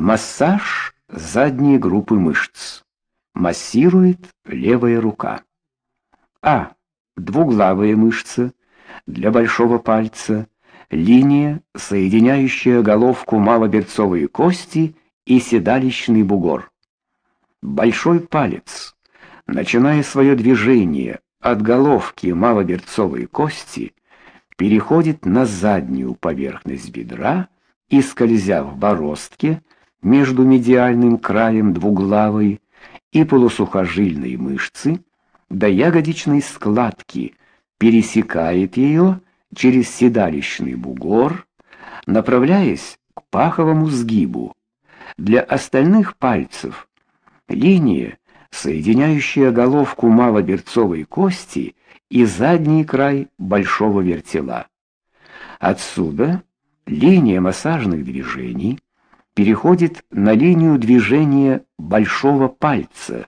Массаж задней группы мышц. Массирует левая рука. А. Двуглавая мышца для большого пальца, линия, соединяющая головку малоберцовой кости и седалищный бугор. Большой палец, начиная свое движение от головки малоберцовой кости, переходит на заднюю поверхность бедра и скользя в бороздке между медиальным краем двуглавой и полусухожильной мышцы до ягодичной складки, пересекает ее через седалищный бугор, направляясь к паховому сгибу. Для остальных пальцев линия, соединяющая головку малоберцовой кости и задний край большого вертела. Отсюда линия массажных движений переходит на линию движения большого пальца.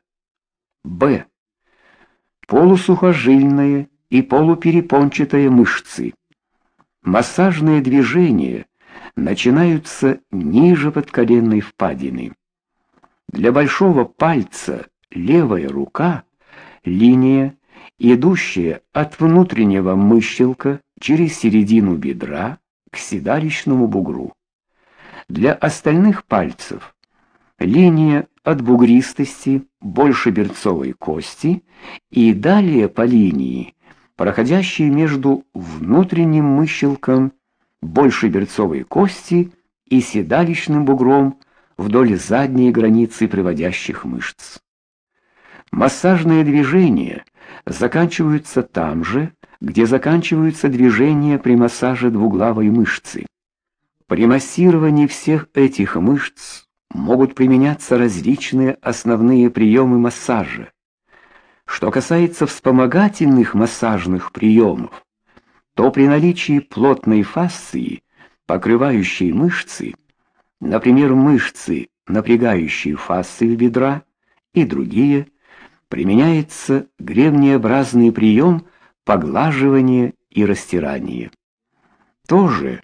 Б. Полусухожильные и полуперепончатые мышцы. Массажные движения начинаются ниже подколенной впадины. Для большого пальца левая рука линия, идущая от внутреннего мыщелка через середину бедра к седалищному бугру. Для остальных пальцев линия от бугристости больше берцовой кости и далее по линии, проходящей между внутренним мыщелком больше берцовой кости и седалищным бугром вдоль задней границы приводящих мышц. Массажные движения заканчиваются там же, где заканчиваются движения при массаже двуглавой мышцы. При массировании всех этих мышц могут применяться различные основные приемы массажа. Что касается вспомогательных массажных приемов, то при наличии плотной фасции, покрывающей мышцы, например, мышцы, напрягающие фасцию бедра и другие, применяется гребнеобразный прием поглаживания и растирания. Тоже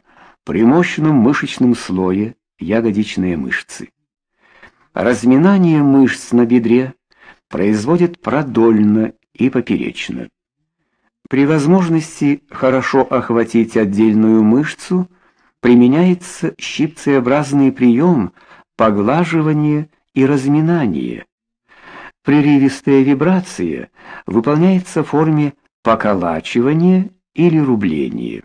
при мощном мышечном слое ягодичные мышцы. Разминание мышц на бедре производит продольно и поперечно. При возможности хорошо охватить отдельную мышцу применяется щипцеобразный прием поглаживания и разминания. Прерывистая вибрация выполняется в форме поколачивания или рубления.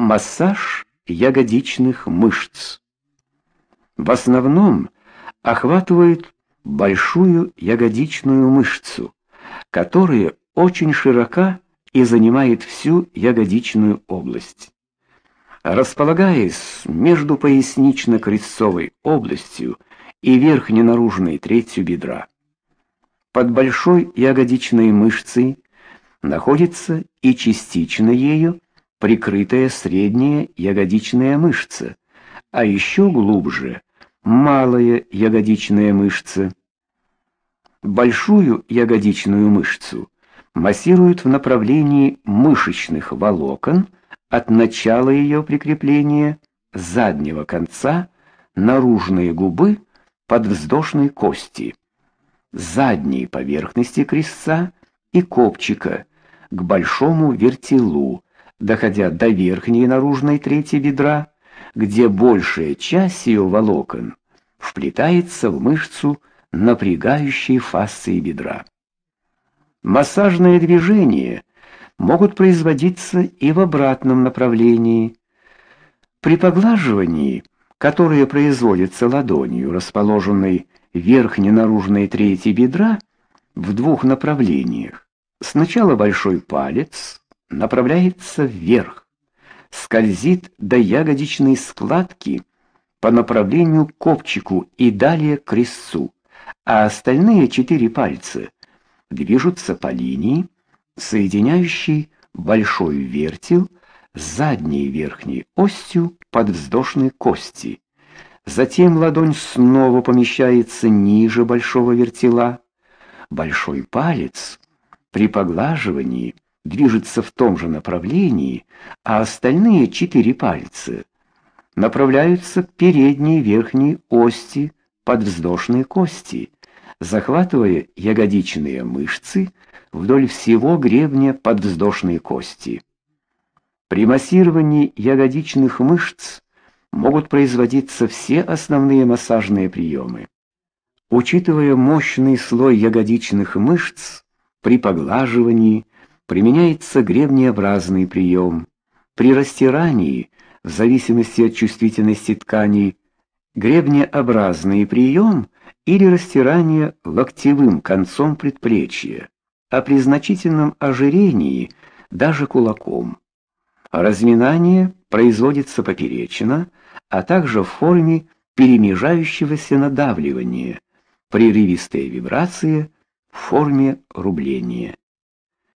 Массаж ягодичных мышц. В основном охватывает большую ягодичную мышцу, которая очень широка и занимает всю ягодичную область. Располагаясь между пояснично-крестцовой областью и верхней наружной третью бедра, под большой ягодичной мышцей находится и частично ею прикрытая средняя ягодичная мышца, а еще глубже малая ягодичная мышца. Большую ягодичную мышцу массируют в направлении мышечных волокон от начала ее прикрепления заднего конца наружной губы подвздошной кости, задней поверхности крестца и копчика к большому вертелу, доходя до верхней наружной трети бедра, где большая часть ее волокон вплетается в мышцу напрягающей фасции бедра. Массажные движения могут производиться и в обратном направлении. При поглаживании, которое производится ладонью, расположенной верхней наружной трети бедра, в двух направлениях. Сначала большой палец направляется вверх, скользит до ягодичной складки по направлению к копчику и далее к крестцу, а остальные четыре пальца движутся по линии, соединяющей большой вертел с задней верхней остью подвздошной кости. Затем ладонь снова помещается ниже большого вертела. Большой палец при поглаживании движется в том же направлении, а остальные четыре пальца направляются к передней верхней ости подвздошной кости, захватывая ягодичные мышцы вдоль всего гребня подвздошной кости. При массировании ягодичных мышц могут производиться все основные массажные приемы. Учитывая мощный слой ягодичных мышц, при поглаживании применяется гребнеобразный прием. При растирании, в зависимости от чувствительности тканей, гребнеобразный прием или растирание локтевым концом предплечья, а при значительном ожирении даже кулаком. Разминание производится поперечно, а также в форме перемежающегося надавливания, прерывистые вибрации в форме рубления.